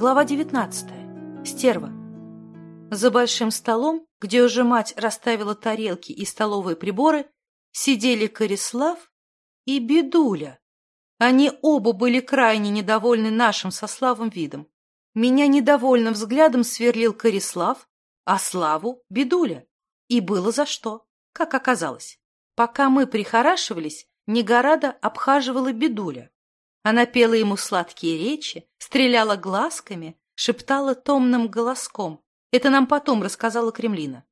Глава 19. Стерва. За большим столом, где уже мать расставила тарелки и столовые приборы, сидели Корислав и Бедуля. Они оба были крайне недовольны нашим со Славом видом. Меня недовольным взглядом сверлил Корислав, а Славу — Бедуля. И было за что, как оказалось. Пока мы прихорашивались, Негорада обхаживала Бедуля. Она пела ему сладкие речи, стреляла глазками, шептала томным голоском. Это нам потом рассказала Кремлина.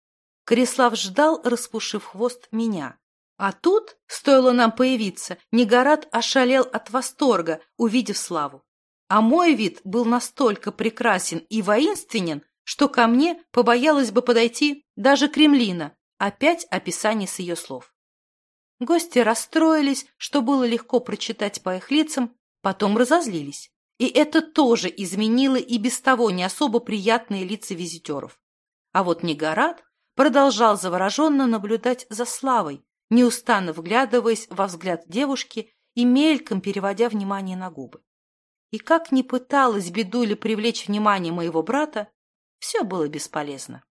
Корислав ждал, распушив хвост, меня. А тут, стоило нам появиться, Негорат ошалел от восторга, увидев славу. А мой вид был настолько прекрасен и воинственен, что ко мне побоялась бы подойти даже Кремлина. Опять описание с ее слов. Гости расстроились, что было легко прочитать по их лицам, Потом разозлились. И это тоже изменило и без того не особо приятные лица визитеров. А вот Негорат продолжал завороженно наблюдать за Славой, неустанно вглядываясь во взгляд девушки и мельком переводя внимание на губы. И как ни пыталась Бедуля привлечь внимание моего брата, все было бесполезно.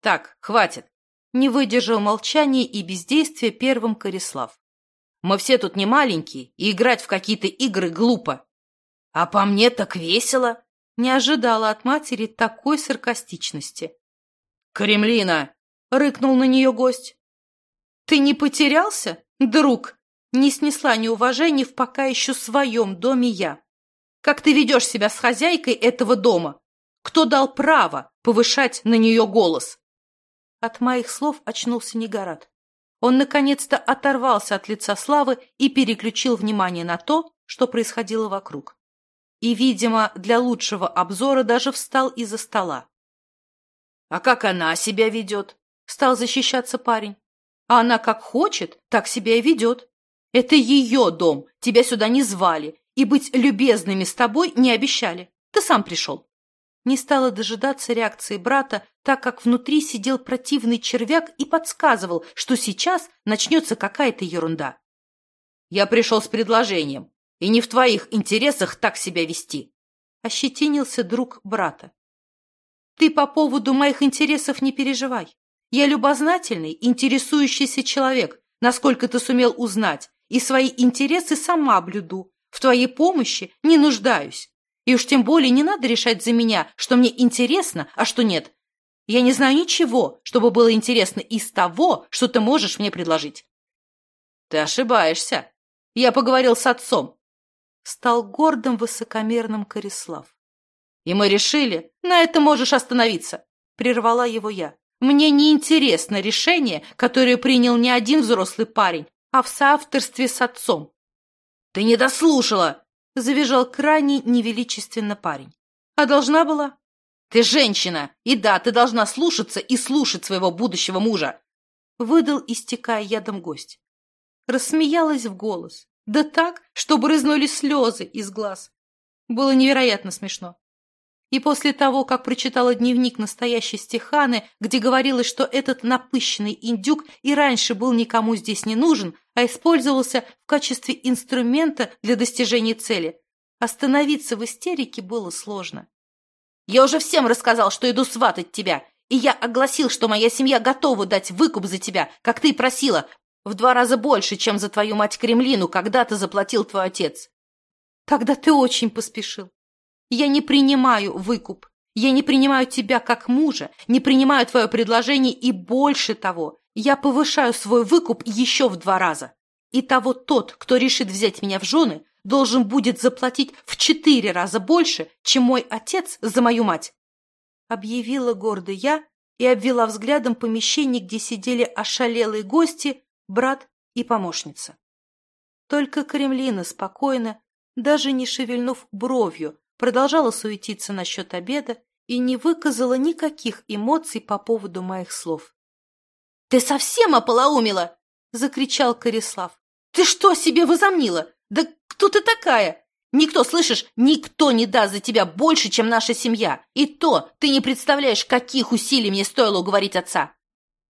«Так, хватит!» — не выдержал молчания и бездействия первым Корислав. Мы все тут не маленькие, и играть в какие-то игры глупо. А по мне так весело. Не ожидала от матери такой саркастичности. «Кремлина!» — рыкнул на нее гость. «Ты не потерялся, друг?» Не снесла неуважения в пока еще своем доме я. «Как ты ведешь себя с хозяйкой этого дома? Кто дал право повышать на нее голос?» От моих слов очнулся Негорат. Он наконец-то оторвался от лица Славы и переключил внимание на то, что происходило вокруг. И, видимо, для лучшего обзора даже встал из-за стола. «А как она себя ведет?» — стал защищаться парень. «А она как хочет, так себя и ведет. Это ее дом, тебя сюда не звали, и быть любезными с тобой не обещали. Ты сам пришел не стала дожидаться реакции брата, так как внутри сидел противный червяк и подсказывал, что сейчас начнется какая-то ерунда. «Я пришел с предложением, и не в твоих интересах так себя вести», — ощетинился друг брата. «Ты по поводу моих интересов не переживай. Я любознательный, интересующийся человек, насколько ты сумел узнать, и свои интересы сама блюду. В твоей помощи не нуждаюсь. И уж тем более не надо решать за меня, что мне интересно, а что нет. Я не знаю ничего, чтобы было интересно из того, что ты можешь мне предложить. Ты ошибаешься. Я поговорил с отцом. Стал гордым высокомерным Корислав. И мы решили, на это можешь остановиться. Прервала его я. Мне не интересно решение, которое принял не один взрослый парень, а в соавторстве с отцом. Ты не дослушала, завизжал крайне невеличественно парень. А должна была? Ты женщина, и да, ты должна слушаться и слушать своего будущего мужа. Выдал, истекая ядом гость. Рассмеялась в голос. Да так, что брызнули слезы из глаз. Было невероятно смешно. И после того, как прочитала дневник настоящей стиханы, где говорилось, что этот напыщенный индюк и раньше был никому здесь не нужен, а использовался в качестве инструмента для достижения цели, остановиться в истерике было сложно. «Я уже всем рассказал, что иду сватать тебя, и я огласил, что моя семья готова дать выкуп за тебя, как ты и просила, в два раза больше, чем за твою мать Кремлину когда-то заплатил твой отец». «Тогда ты очень поспешил. Я не принимаю выкуп. Я не принимаю тебя как мужа, не принимаю твое предложение и больше того, я повышаю свой выкуп еще в два раза. И того тот, кто решит взять меня в жены, должен будет заплатить в четыре раза больше, чем мой отец за мою мать. Объявила гордо я и обвела взглядом помещение, где сидели ошалелые гости, брат и помощница. Только Кремлина спокойно, даже не шевельнув бровью, продолжала суетиться насчет обеда и не выказала никаких эмоций по поводу моих слов. «Ты совсем ополоумела!» — закричал Корислав. «Ты что себе возомнила? Да кто ты такая? Никто, слышишь, никто не даст за тебя больше, чем наша семья. И то ты не представляешь, каких усилий мне стоило уговорить отца».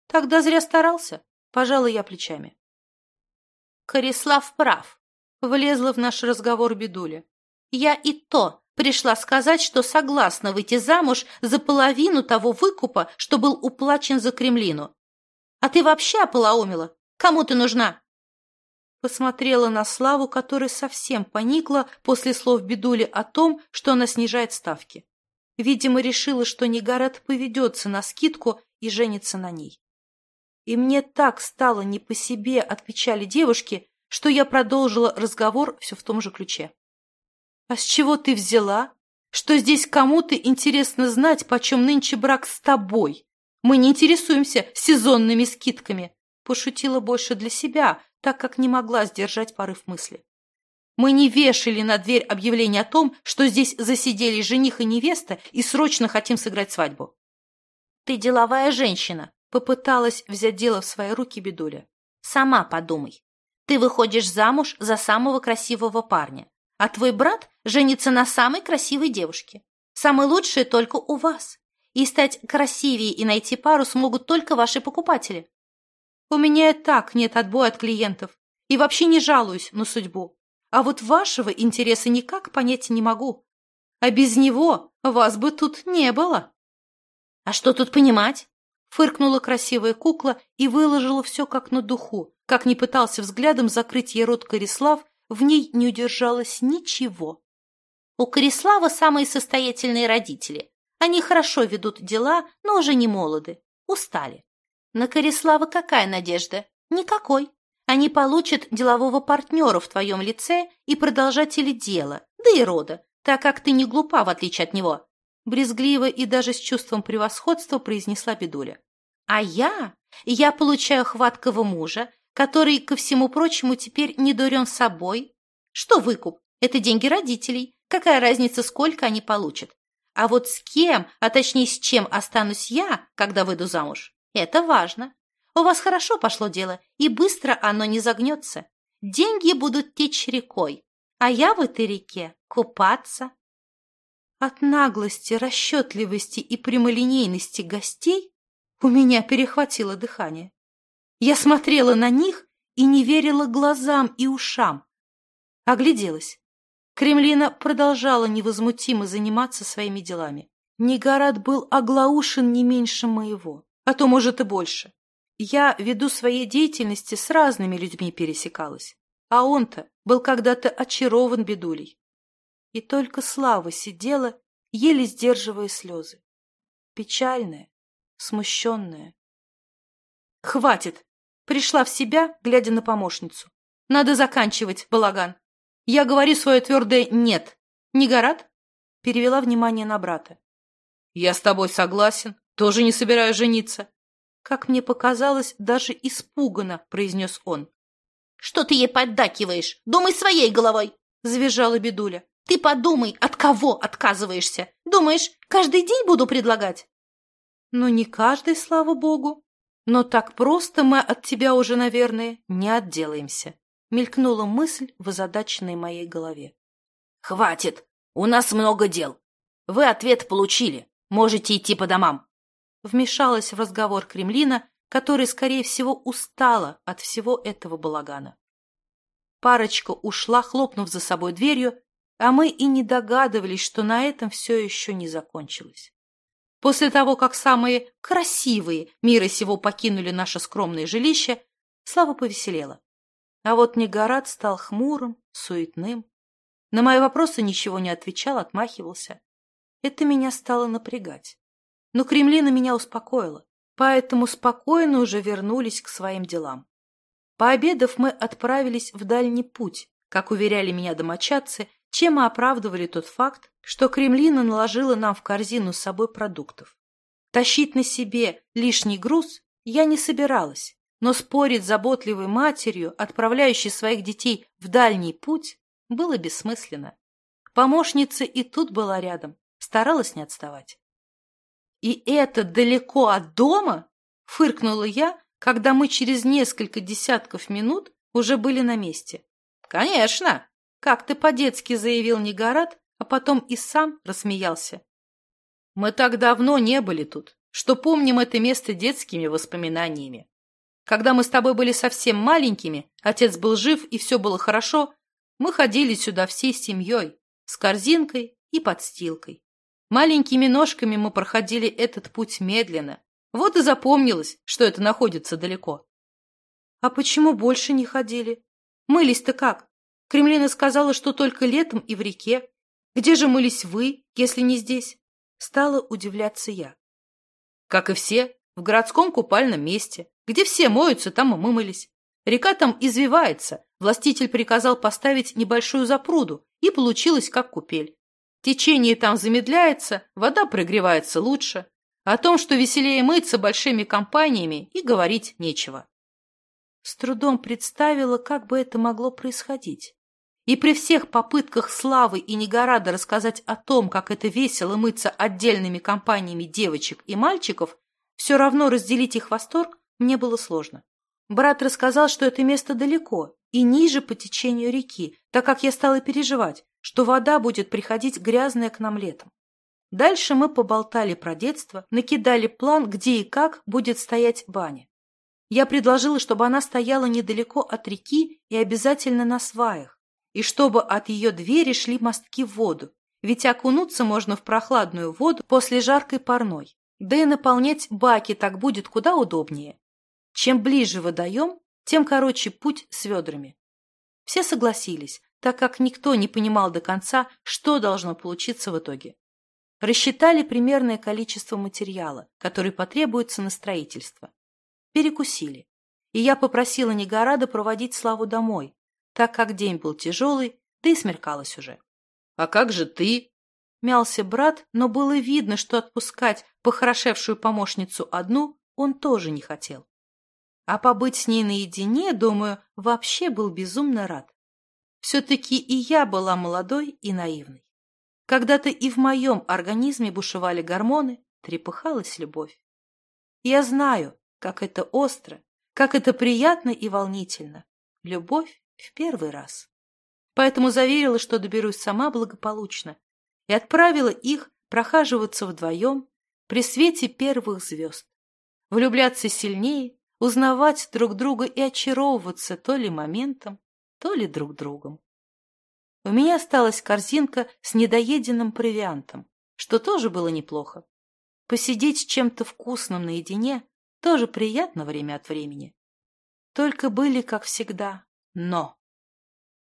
«Тогда зря старался», — пожала я плечами. Корислав прав. Влезла в наш разговор бедуля. Я и то Пришла сказать, что согласна выйти замуж за половину того выкупа, что был уплачен за Кремлину. А ты вообще ополоумела? Кому ты нужна?» Посмотрела на Славу, которая совсем поникла после слов Бедули о том, что она снижает ставки. Видимо, решила, что Негород поведется на скидку и женится на ней. И мне так стало не по себе от печали девушки, что я продолжила разговор все в том же ключе. «А с чего ты взяла? Что здесь кому-то интересно знать, почем нынче брак с тобой? Мы не интересуемся сезонными скидками», пошутила больше для себя, так как не могла сдержать порыв мысли. Мы не вешали на дверь объявление о том, что здесь засидели жених и невеста и срочно хотим сыграть свадьбу. Ты деловая женщина, попыталась взять дело в свои руки Бедуля. Сама подумай. Ты выходишь замуж за самого красивого парня, а твой брат женится на самой красивой девушке. Самое лучшее только у вас. И стать красивее и найти пару смогут только ваши покупатели. У меня и так нет отбоя от клиентов. И вообще не жалуюсь на судьбу. А вот вашего интереса никак понять не могу. А без него вас бы тут не было. — А что тут понимать? — фыркнула красивая кукла и выложила все как на духу. Как не пытался взглядом закрыть ей рот Корислав, в ней не удержалось ничего. У Корислава самые состоятельные родители. Они хорошо ведут дела, но уже не молоды, устали. На Корислава какая надежда? Никакой. Они получат делового партнера в твоем лице и продолжателя дела, да и рода, так как ты не глупа, в отличие от него. Брезгливо и даже с чувством превосходства произнесла Бедуля. А я? Я получаю хваткого мужа, который, ко всему прочему, теперь не дурен собой. Что выкуп? Это деньги родителей. Какая разница, сколько они получат? А вот с кем, а точнее с чем останусь я, когда выйду замуж, это важно. У вас хорошо пошло дело, и быстро оно не загнется. Деньги будут течь рекой, а я в этой реке купаться. От наглости, расчетливости и прямолинейности гостей у меня перехватило дыхание. Я смотрела на них и не верила глазам и ушам. Огляделась. Кремлина продолжала невозмутимо заниматься своими делами. Негород был оглаушен не меньше моего, а то, может, и больше. Я ввиду своей деятельности с разными людьми пересекалась, а он-то был когда-то очарован бедулей. И только Слава сидела, еле сдерживая слезы. Печальная, смущенная. «Хватит!» Пришла в себя, глядя на помощницу. «Надо заканчивать, балаган. Я говорю свое твердое «нет». Не горат?» Перевела внимание на брата. «Я с тобой согласен. Тоже не собираюсь жениться. Как мне показалось, даже испуганно произнес он. «Что ты ей поддакиваешь? Думай своей головой!» — завизжала Бедуля. «Ты подумай, от кого отказываешься? Думаешь, каждый день буду предлагать?» «Ну, не каждый, слава богу. Но так просто мы от тебя уже, наверное, не отделаемся», — мелькнула мысль в озадаченной моей голове. «Хватит! У нас много дел. Вы ответ получили. Можете идти по домам вмешалась в разговор Кремлина, который, скорее всего, устала от всего этого балагана. Парочка ушла, хлопнув за собой дверью, а мы и не догадывались, что на этом все еще не закончилось. После того, как самые красивые мира сего покинули наше скромное жилище, Слава повеселела. А вот Негорат стал хмурым, суетным. На мои вопросы ничего не отвечал, отмахивался. Это меня стало напрягать. Но Кремлина меня успокоила, поэтому спокойно уже вернулись к своим делам. Пообедав, мы отправились в дальний путь, как уверяли меня домочадцы, чем мы оправдывали тот факт, что Кремлина наложила нам в корзину с собой продуктов. Тащить на себе лишний груз я не собиралась, но спорить с заботливой матерью, отправляющей своих детей в дальний путь, было бессмысленно. Помощница и тут была рядом, старалась не отставать. «И это далеко от дома?» — фыркнула я, когда мы через несколько десятков минут уже были на месте. «Конечно!» — как-то по-детски заявил Негорат, а потом и сам рассмеялся. «Мы так давно не были тут, что помним это место детскими воспоминаниями. Когда мы с тобой были совсем маленькими, отец был жив и все было хорошо, мы ходили сюда всей семьей, с корзинкой и подстилкой. Маленькими ножками мы проходили этот путь медленно. Вот и запомнилось, что это находится далеко. А почему больше не ходили? Мылись-то как? Кремлина сказала, что только летом и в реке. Где же мылись вы, если не здесь? Стала удивляться я. Как и все, в городском купальном месте. Где все моются, там и мы мылись. Река там извивается. Властитель приказал поставить небольшую запруду, и получилось как купель. Течение там замедляется, вода прогревается лучше. О том, что веселее мыться большими компаниями, и говорить нечего. С трудом представила, как бы это могло происходить. И при всех попытках Славы и Негорада рассказать о том, как это весело мыться отдельными компаниями девочек и мальчиков, все равно разделить их восторг мне было сложно. Брат рассказал, что это место далеко и ниже по течению реки, так как я стала переживать, что вода будет приходить грязная к нам летом. Дальше мы поболтали про детство, накидали план, где и как будет стоять баня. Я предложила, чтобы она стояла недалеко от реки и обязательно на сваях, и чтобы от ее двери шли мостки в воду, ведь окунуться можно в прохладную воду после жаркой парной, да и наполнять баки так будет куда удобнее. Чем ближе водоем, тем короче путь с ведрами. Все согласились, так как никто не понимал до конца, что должно получиться в итоге. Рассчитали примерное количество материала, который потребуется на строительство перекусили, и я попросила Негорада проводить Славу домой, так как день был тяжелый, да и смеркалось уже. — А как же ты? — мялся брат, но было видно, что отпускать похорошевшую помощницу одну он тоже не хотел. А побыть с ней наедине, думаю, вообще был безумно рад. Все-таки и я была молодой и наивной. Когда-то и в моем организме бушевали гормоны, трепыхалась любовь. Я знаю, как это остро, как это приятно и волнительно. Любовь в первый раз. Поэтому заверила, что доберусь сама благополучно, и отправила их прохаживаться вдвоем при свете первых звезд, влюбляться сильнее, узнавать друг друга и очаровываться то ли моментом, то ли друг другом. У меня осталась корзинка с недоеденным провиантом, что тоже было неплохо. Посидеть с чем-то вкусным наедине тоже приятно время от времени. Только были, как всегда, но.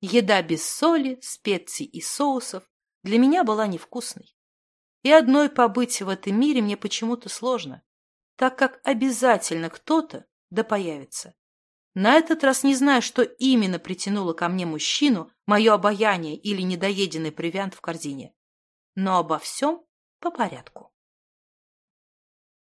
Еда без соли, специй и соусов для меня была невкусной. И одной побыть в этом мире мне почему-то сложно, так как обязательно кто-то да появится. На этот раз не знаю, что именно притянуло ко мне мужчину, мое обаяние или недоеденный провиант в корзине. Но обо всем по порядку.